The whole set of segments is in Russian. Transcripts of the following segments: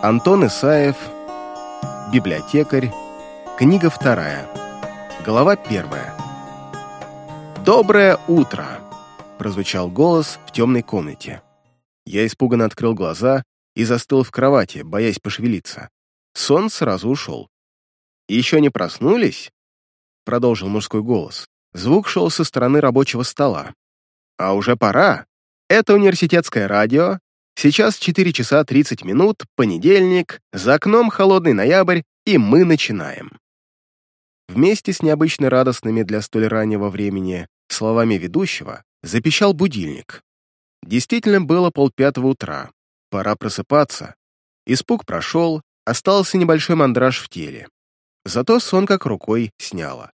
Антон Исаев, библиотекарь, книга вторая, глава первая. «Доброе утро!» — прозвучал голос в темной комнате. Я испуганно открыл глаза и застыл в кровати, боясь пошевелиться. Сон сразу ушел. «Еще не проснулись?» — продолжил мужской голос. Звук шел со стороны рабочего стола. «А уже пора. Это университетское радио. Сейчас 4 часа 30 минут, понедельник, за окном холодный ноябрь, и мы начинаем». Вместе с необычно радостными для столь раннего времени словами ведущего запищал будильник. Действительно было полпятого утра. Пора просыпаться. Испуг прошел, остался небольшой мандраж в теле. Зато сон как рукой сняло.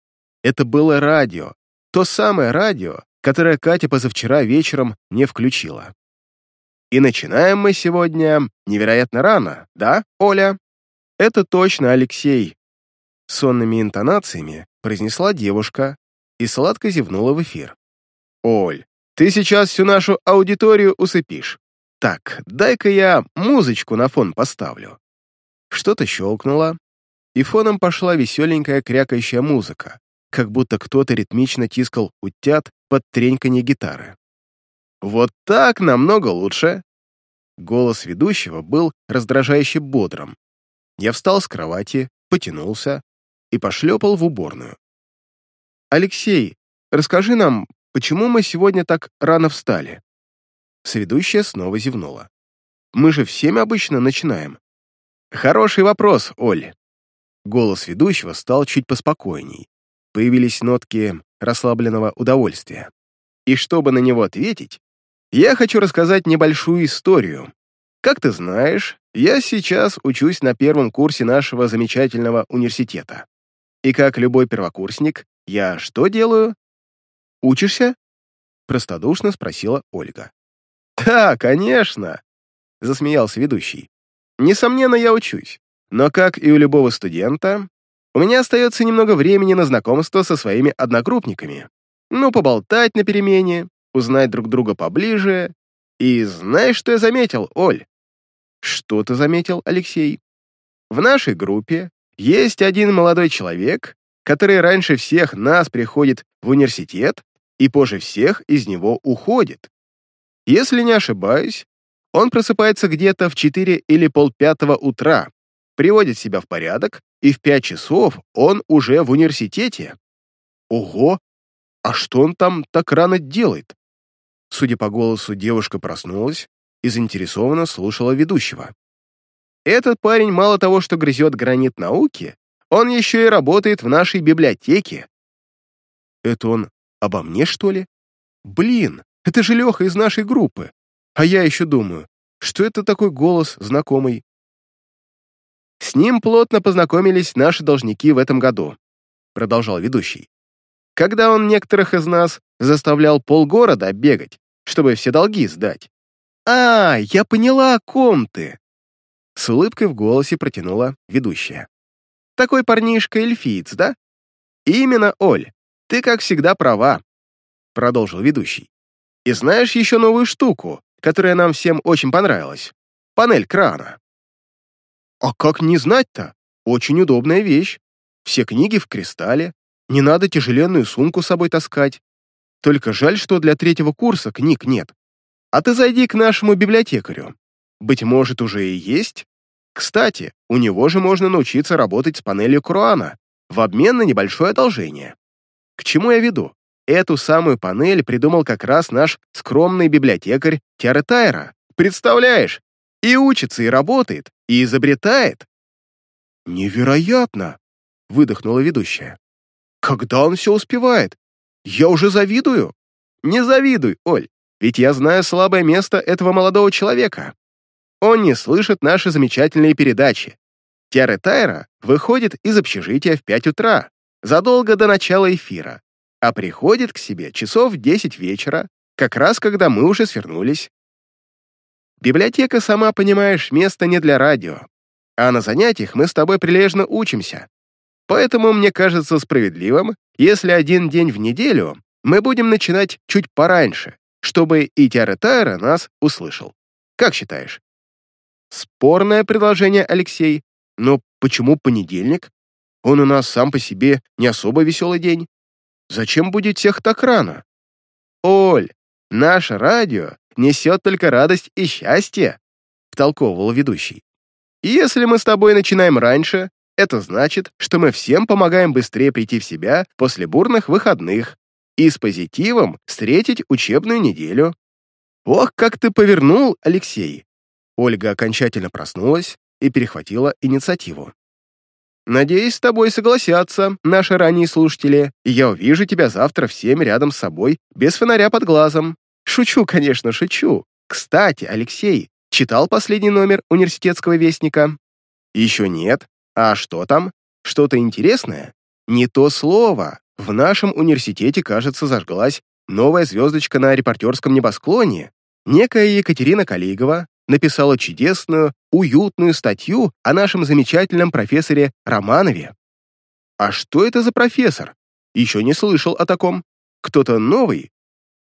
Это было радио, то самое радио, которое Катя позавчера вечером не включила. И начинаем мы сегодня невероятно рано, да, Оля? Это точно Алексей. Сонными интонациями произнесла девушка и сладко зевнула в эфир. Оль, ты сейчас всю нашу аудиторию усыпишь. Так, дай-ка я музычку на фон поставлю. Что-то щелкнуло, и фоном пошла веселенькая крякающая музыка, как будто кто-то ритмично тискал утят под треньканье гитары. «Вот так намного лучше!» Голос ведущего был раздражающе бодрым. Я встал с кровати, потянулся и пошлепал в уборную. «Алексей, расскажи нам, почему мы сегодня так рано встали?» Сведущая снова зевнула. «Мы же в обычно начинаем». «Хороший вопрос, Оль». Голос ведущего стал чуть поспокойней. Появились нотки расслабленного удовольствия. И чтобы на него ответить, я хочу рассказать небольшую историю. Как ты знаешь, я сейчас учусь на первом курсе нашего замечательного университета. И как любой первокурсник, я что делаю? Учишься? Простодушно спросила Ольга. «Да, конечно!» — засмеялся ведущий. «Несомненно, я учусь. Но, как и у любого студента, у меня остается немного времени на знакомство со своими одногруппниками. Ну, поболтать на перемене, узнать друг друга поближе. И знаешь, что я заметил, Оль? Что ты заметил, Алексей? В нашей группе есть один молодой человек, который раньше всех нас приходит в университет и позже всех из него уходит. Если не ошибаюсь, он просыпается где-то в 4 или полпятого утра, приводит себя в порядок, и в 5 часов он уже в университете. Ого! А что он там так рано делает? Судя по голосу, девушка проснулась и заинтересованно слушала ведущего. Этот парень мало того, что грызет гранит науки, он еще и работает в нашей библиотеке. Это он обо мне, что ли? Блин, это же Леха из нашей группы. А я еще думаю, что это такой голос знакомый. С ним плотно познакомились наши должники в этом году, продолжал ведущий. Когда он некоторых из нас заставлял полгорода бегать, чтобы все долги сдать. «А, я поняла, о ком ты!» С улыбкой в голосе протянула ведущая. «Такой парнишка эльфиец, да?» «Именно, Оль, ты, как всегда, права», — продолжил ведущий. И знаешь еще новую штуку, которая нам всем очень понравилась? Панель крана. А как не знать-то? Очень удобная вещь. Все книги в кристалле. Не надо тяжеленную сумку с собой таскать. Только жаль, что для третьего курса книг нет. А ты зайди к нашему библиотекарю. Быть может, уже и есть. Кстати, у него же можно научиться работать с панелью Круана в обмен на небольшое одолжение. К чему я веду? Эту самую панель придумал как раз наш скромный библиотекарь Тиара Тайра. Представляешь? И учится, и работает, и изобретает. «Невероятно!» — выдохнула ведущая. «Когда он все успевает? Я уже завидую!» «Не завидуй, Оль, ведь я знаю слабое место этого молодого человека. Он не слышит наши замечательные передачи. Тиара Тайра выходит из общежития в 5 утра, задолго до начала эфира а приходит к себе часов в десять вечера, как раз когда мы уже свернулись. Библиотека, сама понимаешь, место не для радио, а на занятиях мы с тобой прилежно учимся. Поэтому мне кажется справедливым, если один день в неделю мы будем начинать чуть пораньше, чтобы и Тиара нас услышал. Как считаешь? Спорное предложение, Алексей. Но почему понедельник? Он у нас сам по себе не особо веселый день. Зачем будет всех так рано? Оль, наше радио несет только радость и счастье, втолковывал ведущий. Если мы с тобой начинаем раньше, это значит, что мы всем помогаем быстрее прийти в себя после бурных выходных и с позитивом встретить учебную неделю. Ох, как ты повернул, Алексей! Ольга окончательно проснулась и перехватила инициативу. «Надеюсь, с тобой согласятся наши ранние слушатели, и я увижу тебя завтра в семь рядом с собой, без фонаря под глазом. Шучу, конечно, шучу. Кстати, Алексей, читал последний номер университетского вестника? Еще нет. А что там? Что-то интересное? Не то слово. В нашем университете, кажется, зажглась новая звездочка на репортерском небосклоне. Некая Екатерина Калигова написала чудесную, уютную статью о нашем замечательном профессоре Романове. А что это за профессор? Еще не слышал о таком. Кто-то новый?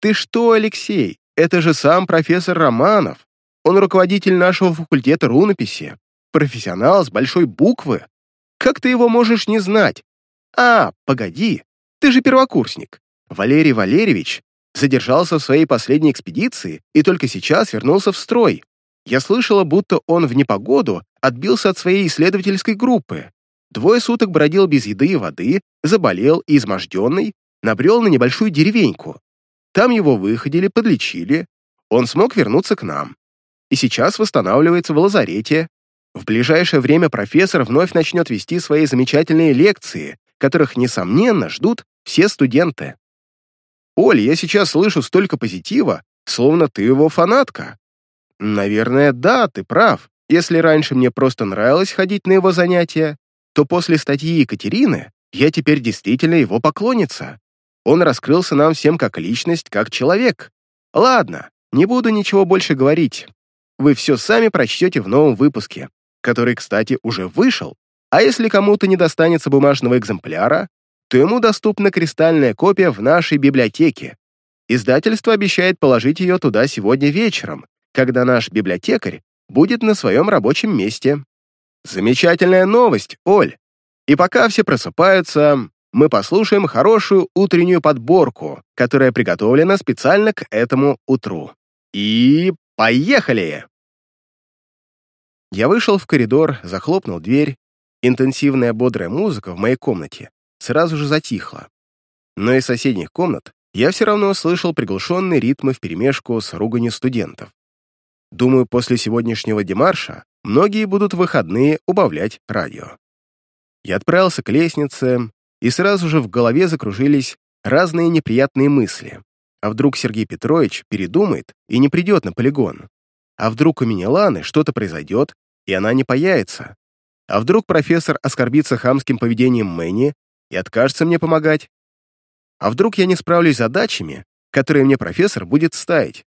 Ты что, Алексей, это же сам профессор Романов. Он руководитель нашего факультета рунописи. Профессионал с большой буквы. Как ты его можешь не знать? А, погоди, ты же первокурсник. Валерий Валерьевич задержался в своей последней экспедиции и только сейчас вернулся в строй. Я слышала, будто он в непогоду отбился от своей исследовательской группы. Двое суток бродил без еды и воды, заболел и изможденный, набрел на небольшую деревеньку. Там его выходили, подлечили. Он смог вернуться к нам. И сейчас восстанавливается в лазарете. В ближайшее время профессор вновь начнет вести свои замечательные лекции, которых, несомненно, ждут все студенты. «Оль, я сейчас слышу столько позитива, словно ты его фанатка», Наверное, да, ты прав. Если раньше мне просто нравилось ходить на его занятия, то после статьи Екатерины я теперь действительно его поклонница. Он раскрылся нам всем как личность, как человек. Ладно, не буду ничего больше говорить. Вы все сами прочтете в новом выпуске, который, кстати, уже вышел. А если кому-то не достанется бумажного экземпляра, то ему доступна кристальная копия в нашей библиотеке. Издательство обещает положить ее туда сегодня вечером, когда наш библиотекарь будет на своем рабочем месте. Замечательная новость, Оль. И пока все просыпаются, мы послушаем хорошую утреннюю подборку, которая приготовлена специально к этому утру. И поехали! Я вышел в коридор, захлопнул дверь. Интенсивная бодрая музыка в моей комнате сразу же затихла. Но из соседних комнат я все равно слышал приглушенные ритмы вперемешку с руганью студентов. Думаю, после сегодняшнего демарша многие будут в выходные убавлять радио. Я отправился к лестнице, и сразу же в голове закружились разные неприятные мысли. А вдруг Сергей Петрович передумает и не придет на полигон? А вдруг у меня Ланы что-то произойдет, и она не появится? А вдруг профессор оскорбится хамским поведением Мэнни и откажется мне помогать? А вдруг я не справлюсь с задачами, которые мне профессор будет ставить?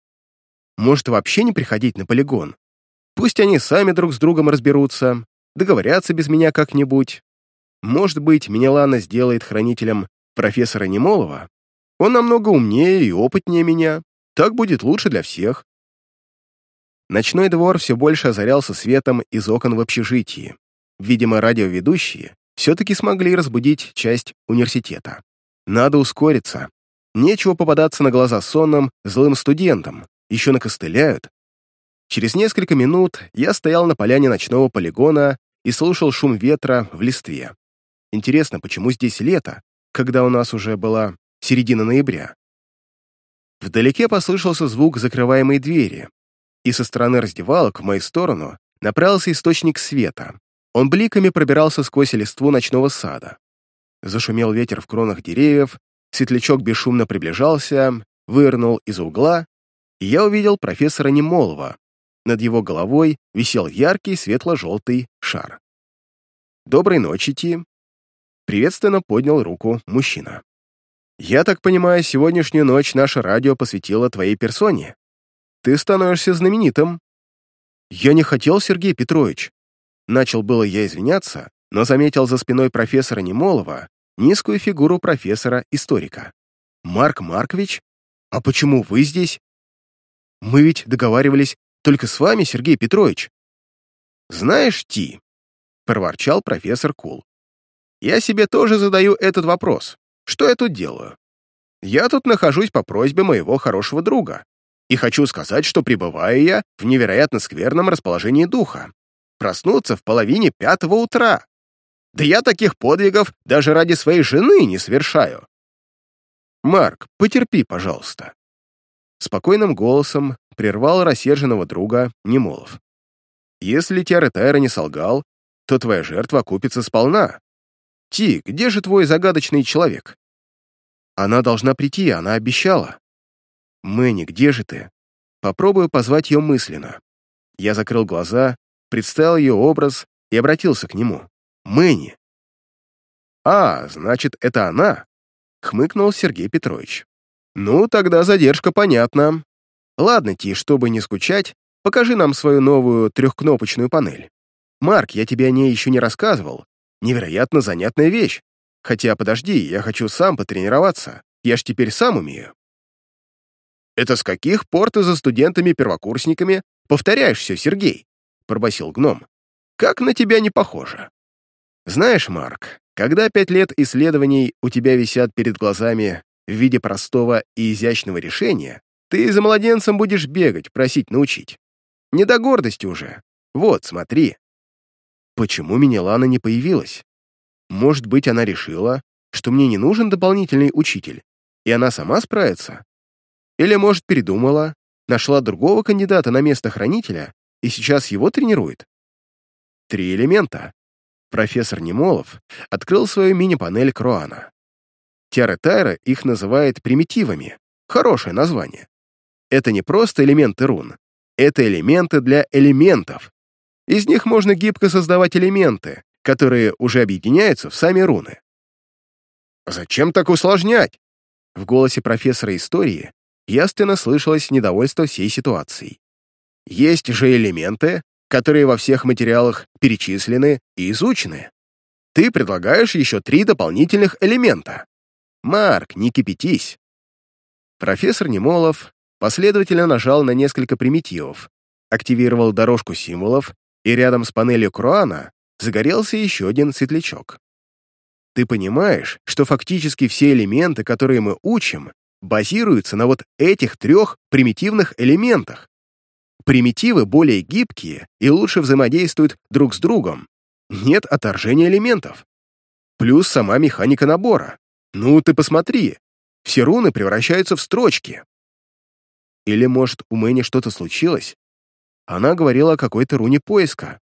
Может, вообще не приходить на полигон? Пусть они сами друг с другом разберутся, договорятся без меня как-нибудь. Может быть, меня Лана сделает хранителем профессора Немолова? Он намного умнее и опытнее меня. Так будет лучше для всех. Ночной двор все больше озарялся светом из окон в общежитии. Видимо, радиоведущие все-таки смогли разбудить часть университета. Надо ускориться. Нечего попадаться на глаза сонным, злым студентам, еще накостыляют. Через несколько минут я стоял на поляне ночного полигона и слушал шум ветра в листве. Интересно, почему здесь лето, когда у нас уже была середина ноября? Вдалеке послышался звук закрываемой двери, и со стороны раздевалок в мою сторону направился источник света. Он бликами пробирался сквозь листву ночного сада. Зашумел ветер в кронах деревьев, светлячок бесшумно приближался, вырнул из угла и я увидел профессора Немолова. Над его головой висел яркий светло-желтый шар. «Доброй ночи, Ти!» Приветственно поднял руку мужчина. «Я так понимаю, сегодняшнюю ночь наше радио посвятило твоей персоне. Ты становишься знаменитым». «Я не хотел, Сергей Петрович». Начал было я извиняться, но заметил за спиной профессора Немолова низкую фигуру профессора-историка. «Марк Маркович? А почему вы здесь?» Мы ведь договаривались только с вами, Сергей Петрович. «Знаешь, Ти», — проворчал профессор Кул, «я себе тоже задаю этот вопрос. Что я тут делаю? Я тут нахожусь по просьбе моего хорошего друга, и хочу сказать, что пребываю я в невероятно скверном расположении духа. Проснуться в половине пятого утра. Да я таких подвигов даже ради своей жены не совершаю. Марк, потерпи, пожалуйста. Спокойным голосом прервал рассерженного друга Немолов. Если Тиаретайра не солгал, то твоя жертва окупится сполна. Ти, где же твой загадочный человек? Она должна прийти, она обещала. Мэнни, где же ты? Попробую позвать ее мысленно. Я закрыл глаза, представил ее образ и обратился к нему. Мэнни. «А, значит, это она?» — хмыкнул Сергей Петрович. «Ну, тогда задержка понятна. Ладно, Ти, чтобы не скучать, покажи нам свою новую трехкнопочную панель. Марк, я тебе о ней еще не рассказывал. Невероятно занятная вещь. Хотя, подожди, я хочу сам потренироваться. Я ж теперь сам умею. «Это с каких пор ты за студентами-первокурсниками повторяешь все, Сергей?» — пробасил гном. «Как на тебя не похоже?» «Знаешь, Марк, когда пять лет исследований у тебя висят перед глазами в виде простого и изящного решения, ты за младенцем будешь бегать, просить научить. Не до гордости уже. Вот, смотри». Почему Минелана не появилась? Может быть, она решила, что мне не нужен дополнительный учитель, и она сама справится? Или, может, передумала, нашла другого кандидата на место хранителя и сейчас его тренирует? Три элемента. Профессор Немолов открыл свою мини-панель Круана. Тиара Тайра их называет примитивами. Хорошее название. Это не просто элементы рун. Это элементы для элементов. Из них можно гибко создавать элементы, которые уже объединяются в сами руны. «Зачем так усложнять?» В голосе профессора истории ясно слышалось недовольство всей ситуацией. Есть же элементы, которые во всех материалах перечислены и изучены. Ты предлагаешь еще три дополнительных элемента. Марк, не кипятись. Профессор Немолов последовательно нажал на несколько примитивов, активировал дорожку символов, и рядом с панелью Круана загорелся еще один светлячок. Ты понимаешь, что фактически все элементы, которые мы учим, базируются на вот этих трех примитивных элементах. Примитивы более гибкие и лучше взаимодействуют друг с другом. Нет отторжения элементов. Плюс сама механика набора. Ну, ты посмотри. Все руны превращаются в строчки. Или, может, у Мэни что-то случилось? Она говорила о какой-то руне поиска.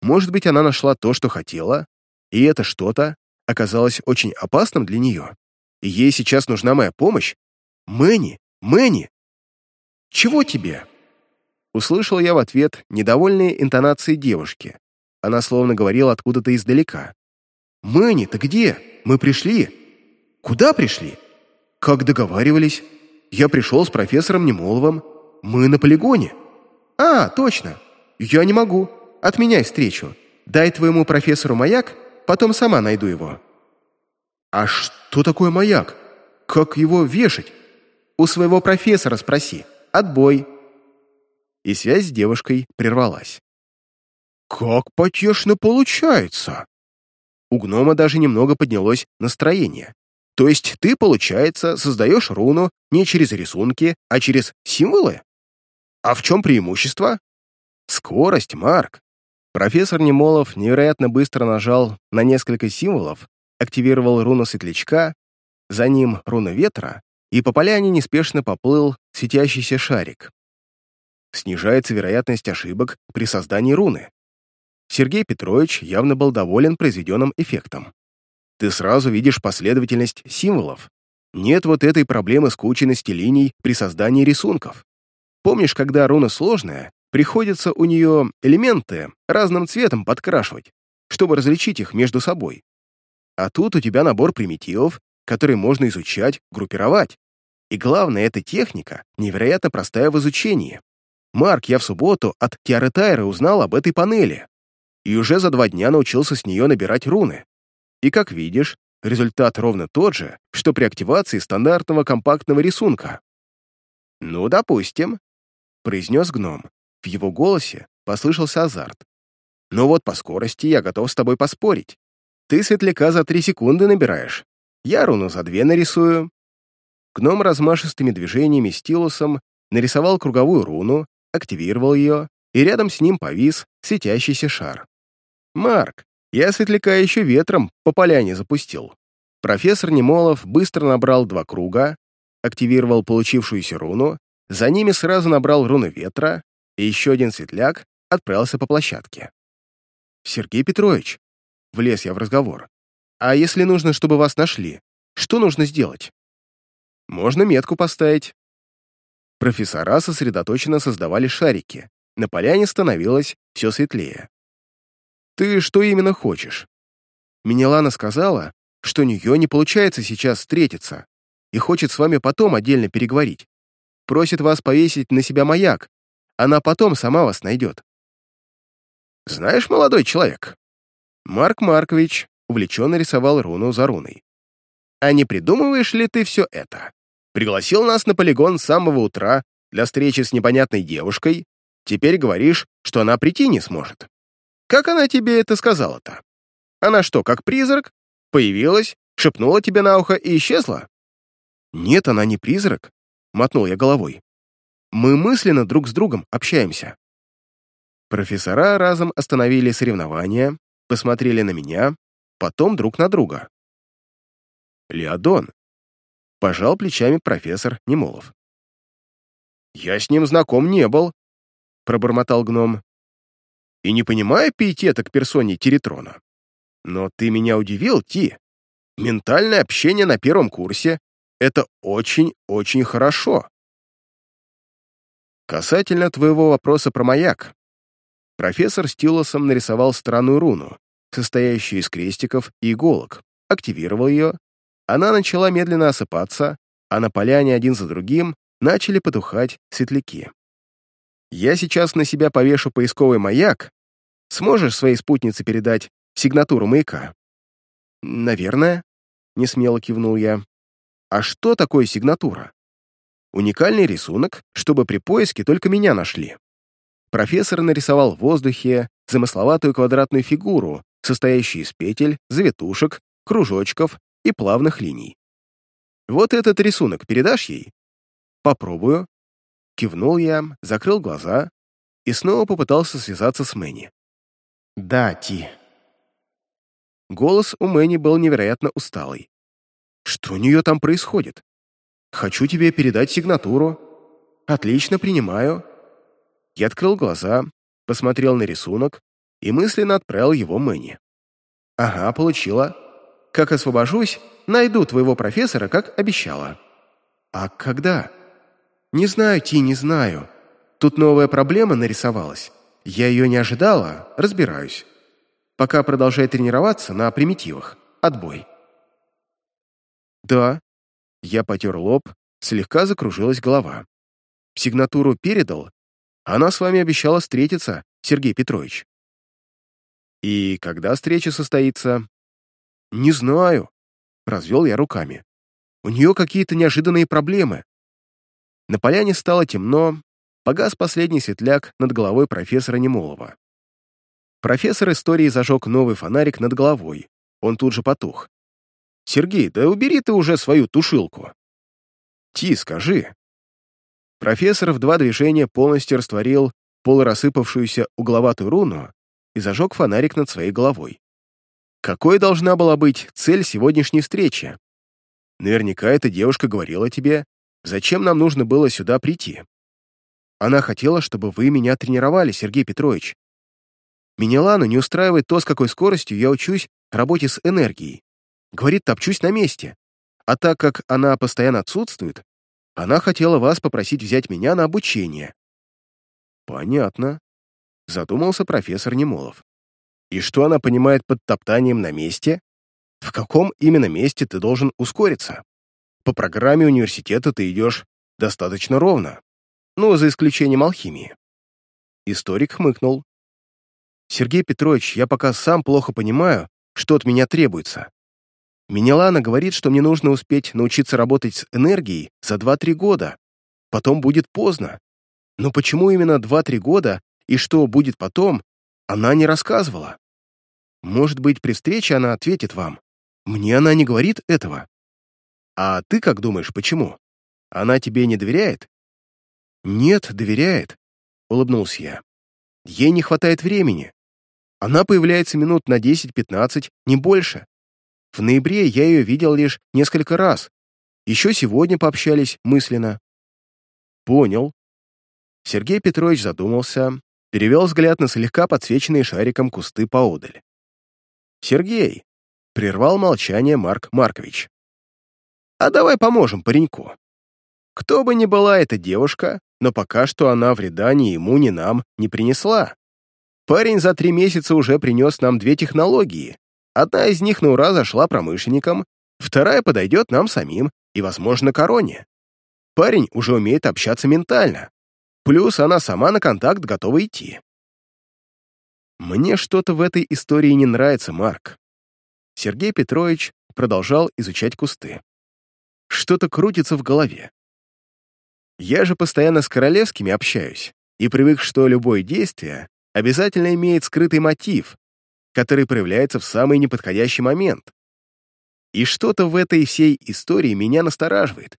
Может быть, она нашла то, что хотела, и это что-то оказалось очень опасным для нее. Ей сейчас нужна моя помощь? Мэнни, Мэнни! Чего тебе? Услышал я в ответ недовольные интонации девушки. Она словно говорила откуда-то издалека. «Мэнни, ты где? Мы пришли». «Куда пришли?» «Как договаривались. Я пришел с профессором Немоловым. Мы на полигоне». «А, точно. Я не могу. Отменяй встречу. Дай твоему профессору маяк, потом сама найду его». «А что такое маяк? Как его вешать?» «У своего профессора спроси. Отбой». И связь с девушкой прервалась. «Как потешно получается!» У гнома даже немного поднялось настроение. То есть ты, получается, создаешь руну не через рисунки, а через символы? А в чем преимущество? Скорость, Марк. Профессор Немолов невероятно быстро нажал на несколько символов, активировал руну светлячка, за ним руна ветра, и по поляне неспешно поплыл светящийся шарик. Снижается вероятность ошибок при создании руны. Сергей Петрович явно был доволен произведенным эффектом. Ты сразу видишь последовательность символов. Нет вот этой проблемы скученности линий при создании рисунков. Помнишь, когда руна сложная, приходится у нее элементы разным цветом подкрашивать, чтобы различить их между собой. А тут у тебя набор примитивов, которые можно изучать, группировать. И главное, эта техника невероятно простая в изучении. Марк, я в субботу от Тиары Тайры узнал об этой панели. И уже за два дня научился с нее набирать руны. И как видишь, результат ровно тот же, что при активации стандартного компактного рисунка. «Ну, допустим», — произнес гном. В его голосе послышался азарт. Но вот по скорости я готов с тобой поспорить. Ты светляка за три секунды набираешь. Я руну за две нарисую». Гном размашистыми движениями стилусом нарисовал круговую руну, активировал ее, и рядом с ним повис светящийся шар. «Марк, я светляка еще ветром по поляне запустил». Профессор Немолов быстро набрал два круга, активировал получившуюся руну, за ними сразу набрал руны ветра, и еще один светляк отправился по площадке. «Сергей Петрович», — влез я в разговор, «а если нужно, чтобы вас нашли, что нужно сделать?» «Можно метку поставить». Профессора сосредоточенно создавали шарики. На поляне становилось все светлее. «Ты что именно хочешь?» Минелана сказала, что у нее не получается сейчас встретиться и хочет с вами потом отдельно переговорить. Просит вас повесить на себя маяк, она потом сама вас найдет. Знаешь, молодой человек, Марк Маркович увлеченно рисовал руну за руной. А не придумываешь ли ты все это? Пригласил нас на полигон с самого утра для встречи с непонятной девушкой, теперь говоришь, что она прийти не сможет. Как она тебе это сказала-то? Она что, как призрак? Появилась, шепнула тебе на ухо и исчезла? Нет, она не призрак, мотнул я головой. Мы мысленно друг с другом общаемся. Профессора разом остановили соревнования, посмотрели на меня, потом друг на друга. «Леодон», — пожал плечами профессор Немолов. «Я с ним знаком не был», — пробормотал гном. «И не понимаю пиетета к персоне Теретрона. Но ты меня удивил, Ти. Ментальное общение на первом курсе — это очень-очень хорошо. Касательно твоего вопроса про маяк. Профессор стилусом нарисовал странную руну, состоящую из крестиков и иголок, активировал ее, она начала медленно осыпаться, а на поляне один за другим начали потухать светляки. Я сейчас на себя повешу поисковый маяк. Сможешь своей спутнице передать сигнатуру маяка? Наверное, несмело кивнул я. А что такое сигнатура? Уникальный рисунок, чтобы при поиске только меня нашли. Профессор нарисовал в воздухе замысловатую квадратную фигуру, состоящую из петель, завитушек, кружочков и плавных линий. «Вот этот рисунок передашь ей?» «Попробую». Кивнул я, закрыл глаза и снова попытался связаться с Мэнни. «Да, Ти». Голос у Мэнни был невероятно усталый. «Что у нее там происходит?» Хочу тебе передать сигнатуру. Отлично, принимаю. Я открыл глаза, посмотрел на рисунок и мысленно отправил его Мэнни. Ага, получила. Как освобожусь, найду твоего профессора, как обещала. А когда? Не знаю, Ти, не знаю. Тут новая проблема нарисовалась. Я ее не ожидала, разбираюсь. Пока продолжай тренироваться на примитивах. Отбой. Да, я потер лоб, слегка закружилась голова. Сигнатуру передал. Она с вами обещала встретиться, Сергей Петрович. И когда встреча состоится? Не знаю. Развел я руками. У нее какие-то неожиданные проблемы. На поляне стало темно, погас последний светляк над головой профессора Немолова. Профессор истории зажег новый фонарик над головой. Он тут же потух. «Сергей, да убери ты уже свою тушилку!» «Ти, скажи!» Профессор в два движения полностью растворил полурассыпавшуюся угловатую руну и зажег фонарик над своей головой. Какой должна была быть цель сегодняшней встречи? Наверняка эта девушка говорила тебе, зачем нам нужно было сюда прийти. Она хотела, чтобы вы меня тренировали, Сергей Петрович. Минелану не устраивает то, с какой скоростью я учусь работе с энергией. Говорит, топчусь на месте. А так как она постоянно отсутствует, она хотела вас попросить взять меня на обучение». «Понятно», — задумался профессор Немолов. «И что она понимает под топтанием на месте? В каком именно месте ты должен ускориться? По программе университета ты идешь достаточно ровно, ну, за исключением алхимии». Историк хмыкнул. «Сергей Петрович, я пока сам плохо понимаю, что от меня требуется. Минелана говорит, что мне нужно успеть научиться работать с энергией за 2-3 года. Потом будет поздно. Но почему именно 2-3 года и что будет потом, Она не рассказывала. Может быть, при встрече она ответит вам. Мне она не говорит этого. А ты как думаешь, почему? Она тебе не доверяет? Нет, доверяет, улыбнулся я. Ей не хватает времени. Она появляется минут на 10-15, не больше. В ноябре я ее видел лишь несколько раз. Еще сегодня пообщались мысленно. Понял. Сергей Петрович задумался, перевел взгляд на слегка подсвеченные шариком кусты поодаль. «Сергей», — прервал молчание Марк Маркович, «а давай поможем пареньку. Кто бы ни была эта девушка, но пока что она вреда ни ему, ни нам не принесла. Парень за три месяца уже принес нам две технологии. Одна из них на ура зашла промышленникам, вторая подойдет нам самим и, возможно, короне. Парень уже умеет общаться ментально. Плюс она сама на контакт готова идти. Мне что-то в этой истории не нравится, Марк. Сергей Петрович продолжал изучать кусты. Что-то крутится в голове. Я же постоянно с королевскими общаюсь и привык, что любое действие обязательно имеет скрытый мотив, который проявляется в самый неподходящий момент. И что-то в этой всей истории меня настораживает.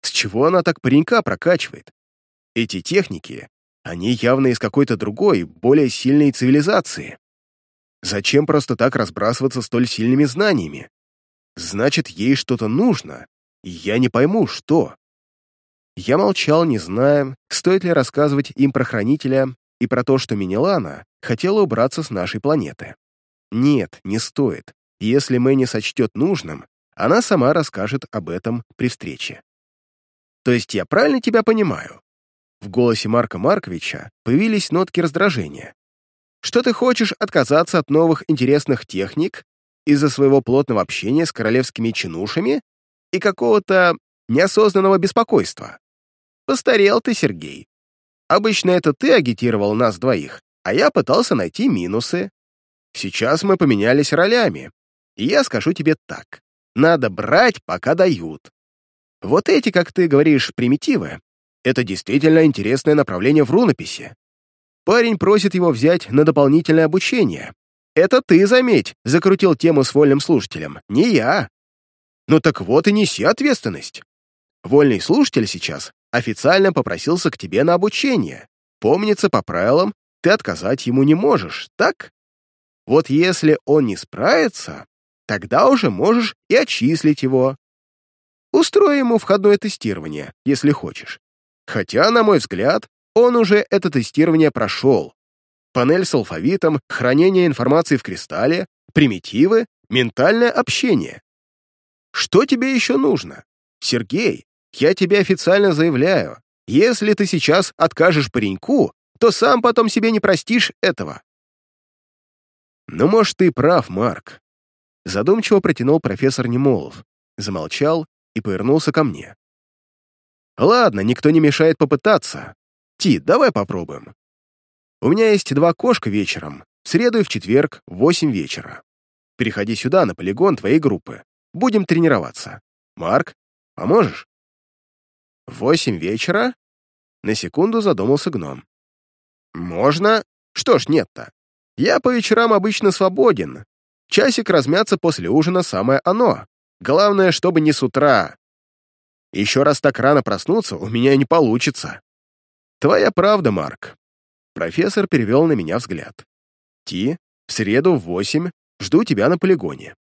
С чего она так паренька прокачивает? Эти техники, они явно из какой-то другой, более сильной цивилизации. Зачем просто так разбрасываться столь сильными знаниями? Значит, ей что-то нужно, и я не пойму, что. Я молчал, не зная, стоит ли рассказывать им про Хранителя и про то, что Минелана хотела убраться с нашей планеты. Нет, не стоит. Если Мэнни сочтет нужным, она сама расскажет об этом при встрече. То есть я правильно тебя понимаю? В голосе Марка Марковича появились нотки раздражения. Что ты хочешь отказаться от новых интересных техник из-за своего плотного общения с королевскими чинушами и какого-то неосознанного беспокойства? Постарел ты, Сергей. Обычно это ты агитировал нас двоих, а я пытался найти минусы. Сейчас мы поменялись ролями, и я скажу тебе так. Надо брать, пока дают. Вот эти, как ты говоришь, примитивы, это действительно интересное направление в рунописи. Парень просит его взять на дополнительное обучение. Это ты, заметь, закрутил тему с вольным слушателем, не я. Ну так вот и неси ответственность. Вольный слушатель сейчас официально попросился к тебе на обучение. Помнится, по правилам, ты отказать ему не можешь, так? Вот если он не справится, тогда уже можешь и отчислить его. Устрой ему входное тестирование, если хочешь. Хотя, на мой взгляд, он уже это тестирование прошел. Панель с алфавитом, хранение информации в кристалле, примитивы, ментальное общение. Что тебе еще нужно? Сергей, я тебе официально заявляю, если ты сейчас откажешь пареньку, то сам потом себе не простишь этого. Ну, может, ты прав, Марк. Задумчиво протянул профессор Немолов, замолчал и повернулся ко мне. Ладно, никто не мешает попытаться. Ти, давай попробуем. У меня есть два кошка вечером, в среду и в четверг в восемь вечера. Переходи сюда, на полигон твоей группы. Будем тренироваться. Марк, поможешь? «Восемь вечера?» На секунду задумался гном. «Можно? Что ж нет-то? Я по вечерам обычно свободен. Часик размяться после ужина самое оно. Главное, чтобы не с утра. Еще раз так рано проснуться у меня не получится». «Твоя правда, Марк». Профессор перевел на меня взгляд. «Ти, в среду в восемь жду тебя на полигоне.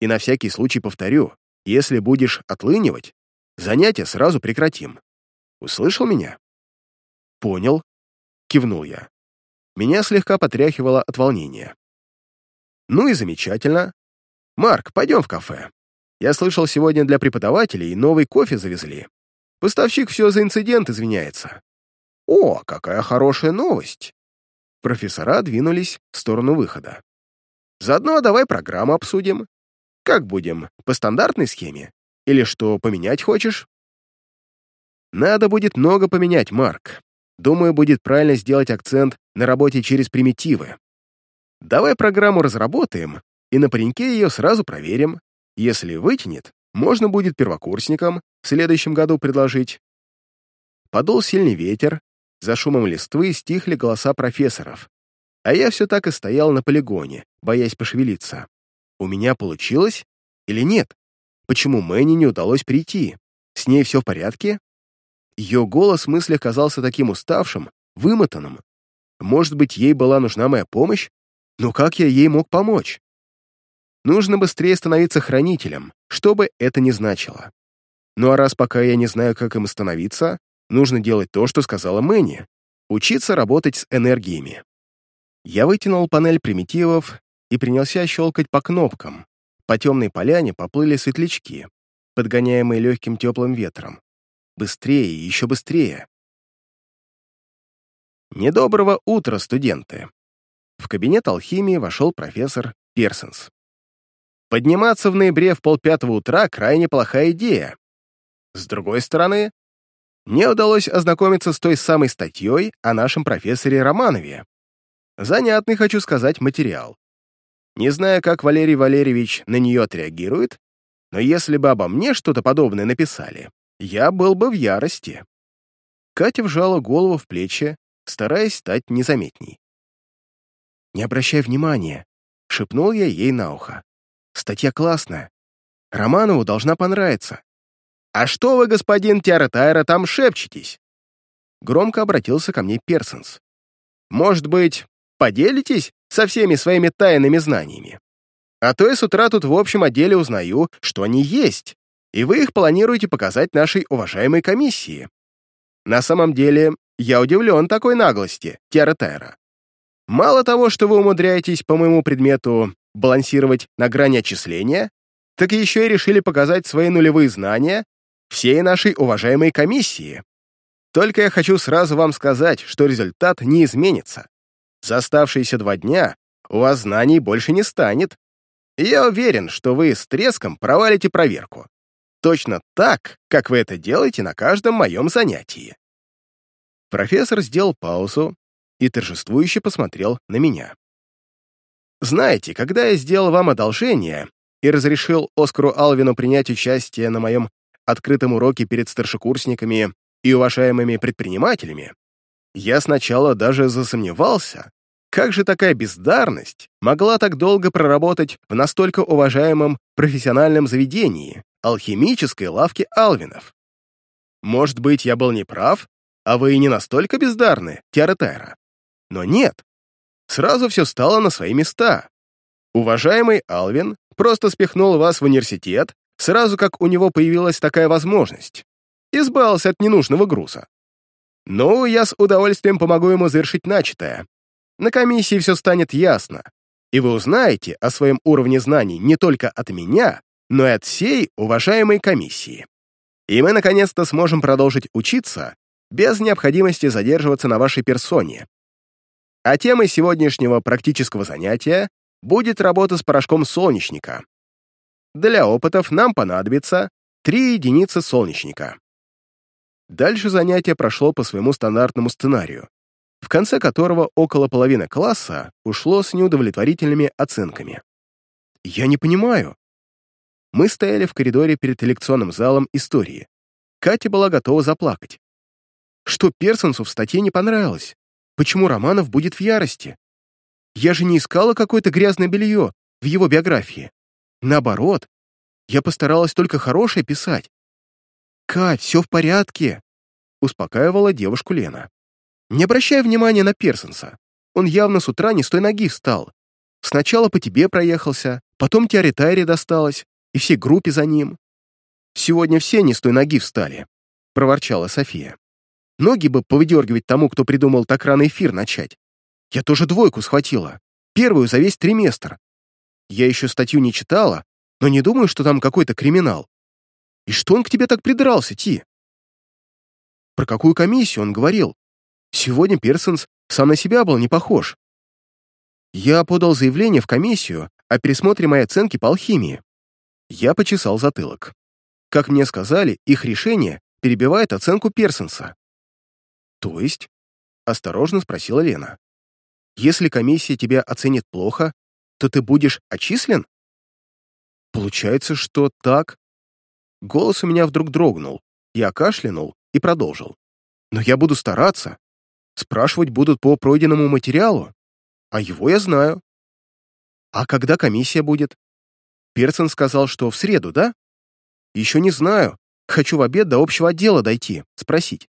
И на всякий случай повторю, если будешь отлынивать, Занятия сразу прекратим. Услышал меня? Понял. Кивнул я. Меня слегка потряхивало от волнения. Ну и замечательно. Марк, пойдем в кафе. Я слышал, сегодня для преподавателей новый кофе завезли. Поставщик все за инцидент извиняется. О, какая хорошая новость. Профессора двинулись в сторону выхода. Заодно давай программу обсудим. Как будем, по стандартной схеме? Или что, поменять хочешь?» «Надо будет много поменять, Марк. Думаю, будет правильно сделать акцент на работе через примитивы. Давай программу разработаем, и на пареньке ее сразу проверим. Если вытянет, можно будет первокурсникам в следующем году предложить». Подул сильный ветер, за шумом листвы стихли голоса профессоров, А я все так и стоял на полигоне, боясь пошевелиться. У меня получилось или нет? Почему Мэнни не удалось прийти? С ней все в порядке? Ее голос в мыслях казался таким уставшим, вымотанным. Может быть, ей была нужна моя помощь? Но как я ей мог помочь? Нужно быстрее становиться хранителем, что бы это ни значило. Ну а раз пока я не знаю, как им становиться, нужно делать то, что сказала Мэнни — учиться работать с энергиями. Я вытянул панель примитивов и принялся щелкать по кнопкам. По темной поляне поплыли светлячки, подгоняемые легким теплым ветром. Быстрее, еще быстрее. Недоброго утра, студенты. В кабинет алхимии вошел профессор Персонс. Подниматься в ноябре в полпятого утра — крайне плохая идея. С другой стороны, мне удалось ознакомиться с той самой статьей о нашем профессоре Романове. Занятный, хочу сказать, материал. Не знаю, как Валерий Валерьевич на нее отреагирует, но если бы обо мне что-то подобное написали, я был бы в ярости. Катя вжала голову в плечи, стараясь стать незаметней. «Не обращай внимания», — шепнул я ей на ухо. «Статья классная. Романову должна понравиться». «А что вы, господин Тиара там шепчетесь?» Громко обратился ко мне Персонс. «Может быть, поделитесь со всеми своими тайными знаниями? А то я с утра тут в общем отделе узнаю, что они есть, и вы их планируете показать нашей уважаемой комиссии. На самом деле, я удивлен такой наглости, Тиара Тайра. Мало того, что вы умудряетесь по моему предмету балансировать на грани отчисления, так еще и решили показать свои нулевые знания всей нашей уважаемой комиссии. Только я хочу сразу вам сказать, что результат не изменится. За оставшиеся два дня у вас знаний больше не станет. Я уверен, что вы с треском провалите проверку. Точно так, как вы это делаете на каждом моем занятии. Профессор сделал паузу и торжествующе посмотрел на меня. Знаете, когда я сделал вам одолжение и разрешил Оскару Алвину принять участие на моем открытом уроке перед старшекурсниками и уважаемыми предпринимателями, я сначала даже засомневался, как же такая бездарность могла так долго проработать в настолько уважаемом профессиональном заведении, алхимической лавке Алвинов? Может быть, я был неправ, а вы и не настолько бездарны, Тиара Но нет. Сразу все стало на свои места. Уважаемый Алвин просто спихнул вас в университет, сразу как у него появилась такая возможность. Избавился от ненужного груза. Ну, я с удовольствием помогу ему завершить начатое. На комиссии все станет ясно, и вы узнаете о своем уровне знаний не только от меня, но и от всей уважаемой комиссии. И мы наконец-то сможем продолжить учиться без необходимости задерживаться на вашей персоне. А темой сегодняшнего практического занятия будет работа с порошком солнечника. Для опытов нам понадобится 3 единицы солнечника. Дальше занятие прошло по своему стандартному сценарию, в конце которого около половины класса ушло с неудовлетворительными оценками. Я не понимаю. Мы стояли в коридоре перед лекционным залом истории. Катя была готова заплакать. Что Персонсу в статье не понравилось? Почему Романов будет в ярости? Я же не искала какое-то грязное белье в его биографии. Наоборот, я постаралась только хорошее писать. «Кать, все в порядке», — успокаивала девушку Лена. «Не обращай внимания на Персонса. Он явно с утра не с той ноги встал. Сначала по тебе проехался, потом Тиаре Тайре досталось, и всей группе за ним. Сегодня все не с той ноги встали», — проворчала София. Ноги бы повыдергивать тому, кто придумал так рано эфир начать. Я тоже двойку схватила. Первую за весь триместр. Я еще статью не читала, но не думаю, что там какой-то криминал. И что он к тебе так придрался, Ти? Про какую комиссию он говорил? Сегодня Персонс сам на себя был не похож. Я подал заявление в комиссию о пересмотре моей оценки по алхимии. Я почесал затылок. Как мне сказали, их решение перебивает оценку Персонса. «То есть?» — осторожно спросила Лена. «Если комиссия тебя оценит плохо, то ты будешь отчислен?» «Получается, что так?» Голос у меня вдруг дрогнул. Я кашлянул и продолжил. «Но я буду стараться. Спрашивать будут по пройденному материалу. А его я знаю. А когда комиссия будет? Персон сказал, что в среду, да? Еще не знаю. Хочу в обед до общего отдела дойти, спросить.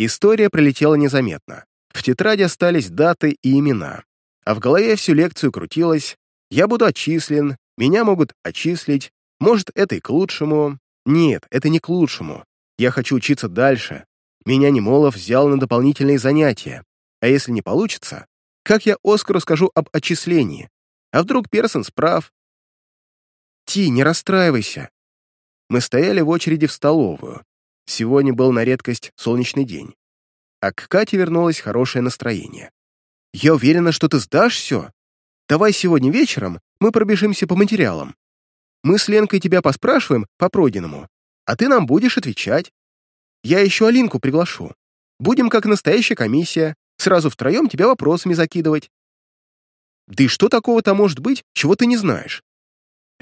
История пролетела незаметно. В тетради остались даты и имена. А в голове всю лекцию крутилось «Я буду отчислен», «Меня могут отчислить», «Может, это и к лучшему». Нет, это не к лучшему. Я хочу учиться дальше. Меня Немолов взял на дополнительные занятия. А если не получится, как я Оскару скажу об отчислении? А вдруг Персон справ? Ти, не расстраивайся. Мы стояли в очереди в столовую. Сегодня был на редкость солнечный день. А к Кате вернулось хорошее настроение. «Я уверена, что ты сдашь все. Давай сегодня вечером мы пробежимся по материалам. Мы с Ленкой тебя поспрашиваем по пройденному, а ты нам будешь отвечать. Я еще Алинку приглашу. Будем как настоящая комиссия, сразу втроем тебя вопросами закидывать. Да и что такого-то может быть, чего ты не знаешь?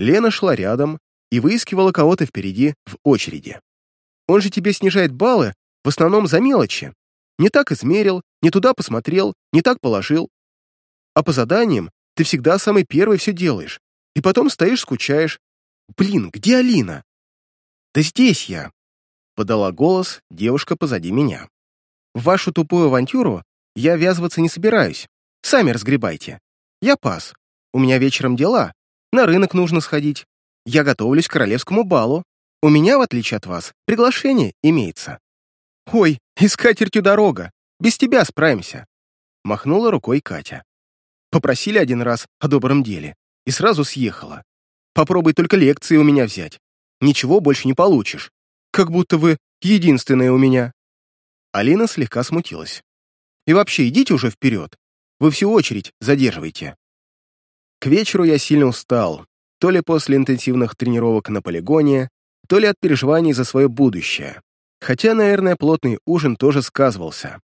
Лена шла рядом и выискивала кого-то впереди в очереди. Он же тебе снижает баллы в основном за мелочи. Не так измерил, не туда посмотрел, не так положил. А по заданиям ты всегда самый первый все делаешь, и потом стоишь скучаешь. Блин, где Алина? Да здесь я, подала голос девушка позади меня. В вашу тупую авантюру я ввязываться не собираюсь. Сами разгребайте. Я пас. У меня вечером дела. На рынок нужно сходить. Я готовлюсь к королевскому балу. У меня, в отличие от вас, приглашение имеется. Ой, и с катертью дорога. Без тебя справимся. Махнула рукой Катя. Попросили один раз о добром деле. И сразу съехала. Попробуй только лекции у меня взять. Ничего больше не получишь. Как будто вы единственная у меня. Алина слегка смутилась. И вообще, идите уже вперед. Вы всю очередь задерживаете. К вечеру я сильно устал, то ли после интенсивных тренировок на полигоне, то ли от переживаний за свое будущее. Хотя, наверное, плотный ужин тоже сказывался.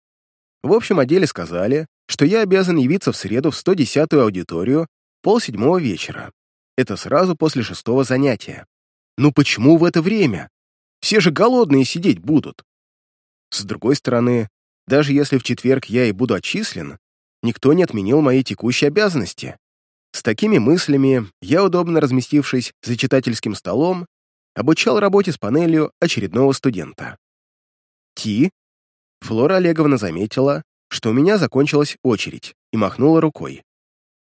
В общем отделе сказали, что я обязан явиться в среду в 110-ю аудиторию полседьмого вечера. Это сразу после шестого занятия. Ну почему в это время? Все же голодные сидеть будут. С другой стороны, даже если в четверг я и буду отчислен, никто не отменил мои текущие обязанности. Такими мыслями я, удобно разместившись за читательским столом, обучал работе с панелью очередного студента. Ти? Флора Олеговна заметила, что у меня закончилась очередь, и махнула рукой.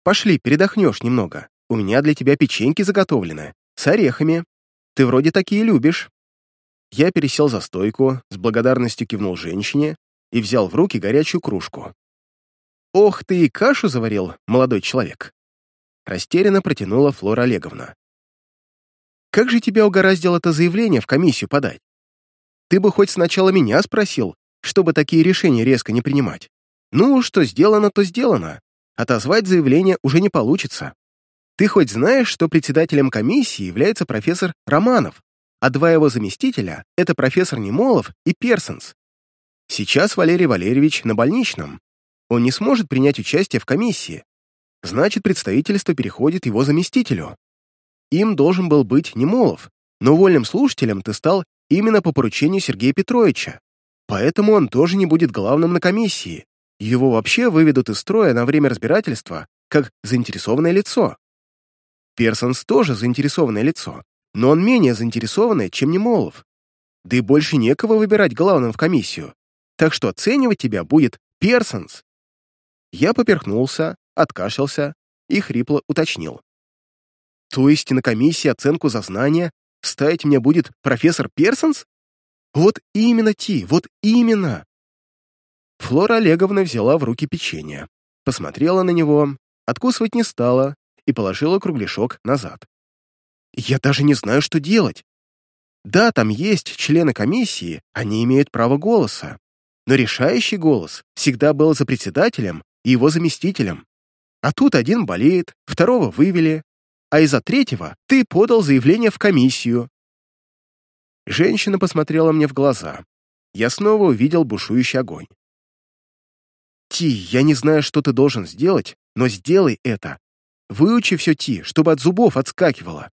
«Пошли, передохнешь немного. У меня для тебя печеньки заготовлены, с орехами. Ты вроде такие любишь». Я пересел за стойку, с благодарностью кивнул женщине и взял в руки горячую кружку. «Ох, ты и кашу заварил, молодой человек!» Растерянно протянула Флора Олеговна. «Как же тебя угораздило это заявление в комиссию подать? Ты бы хоть сначала меня спросил, чтобы такие решения резко не принимать. Ну, что сделано, то сделано. Отозвать заявление уже не получится. Ты хоть знаешь, что председателем комиссии является профессор Романов, а два его заместителя — это профессор Немолов и Персонс. Сейчас Валерий Валерьевич на больничном. Он не сможет принять участие в комиссии. Значит, представительство переходит его заместителю. Им должен был быть Немолов, но вольным слушателем ты стал именно по поручению Сергея Петровича. Поэтому он тоже не будет главным на комиссии. Его вообще выведут из строя на время разбирательства как заинтересованное лицо. Персонс тоже заинтересованное лицо, но он менее заинтересованный, чем Немолов. Да и больше некого выбирать главным в комиссию. Так что оценивать тебя будет Персонс. Я поперхнулся, откашлялся и хрипло уточнил. То есть на комиссии оценку за знания ставить мне будет профессор Персонс? Вот именно Ти, вот именно. Флора Олеговна взяла в руки печенье, посмотрела на него, откусывать не стала и положила кругляшок назад. Я даже не знаю, что делать. Да, там есть члены комиссии, они имеют право голоса. Но решающий голос всегда был за председателем и его заместителем. А тут один болеет, второго вывели, а из-за третьего ты подал заявление в комиссию. Женщина посмотрела мне в глаза. Я снова увидел бушующий огонь. «Ти, я не знаю, что ты должен сделать, но сделай это. Выучи все Ти, чтобы от зубов отскакивало.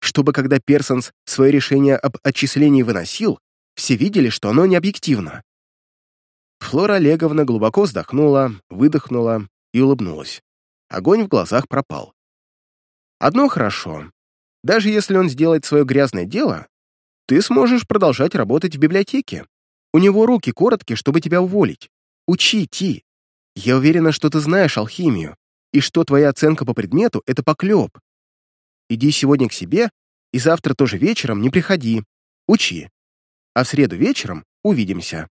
Чтобы, когда Персонс свое решение об отчислении выносил, все видели, что оно не объективно. Флора Олеговна глубоко вздохнула, выдохнула и улыбнулась. Огонь в глазах пропал. Одно хорошо. Даже если он сделает свое грязное дело, ты сможешь продолжать работать в библиотеке. У него руки короткие, чтобы тебя уволить. Учи, Ти. Я уверена, что ты знаешь алхимию, и что твоя оценка по предмету — это поклеп. Иди сегодня к себе, и завтра тоже вечером не приходи. Учи. А в среду вечером увидимся.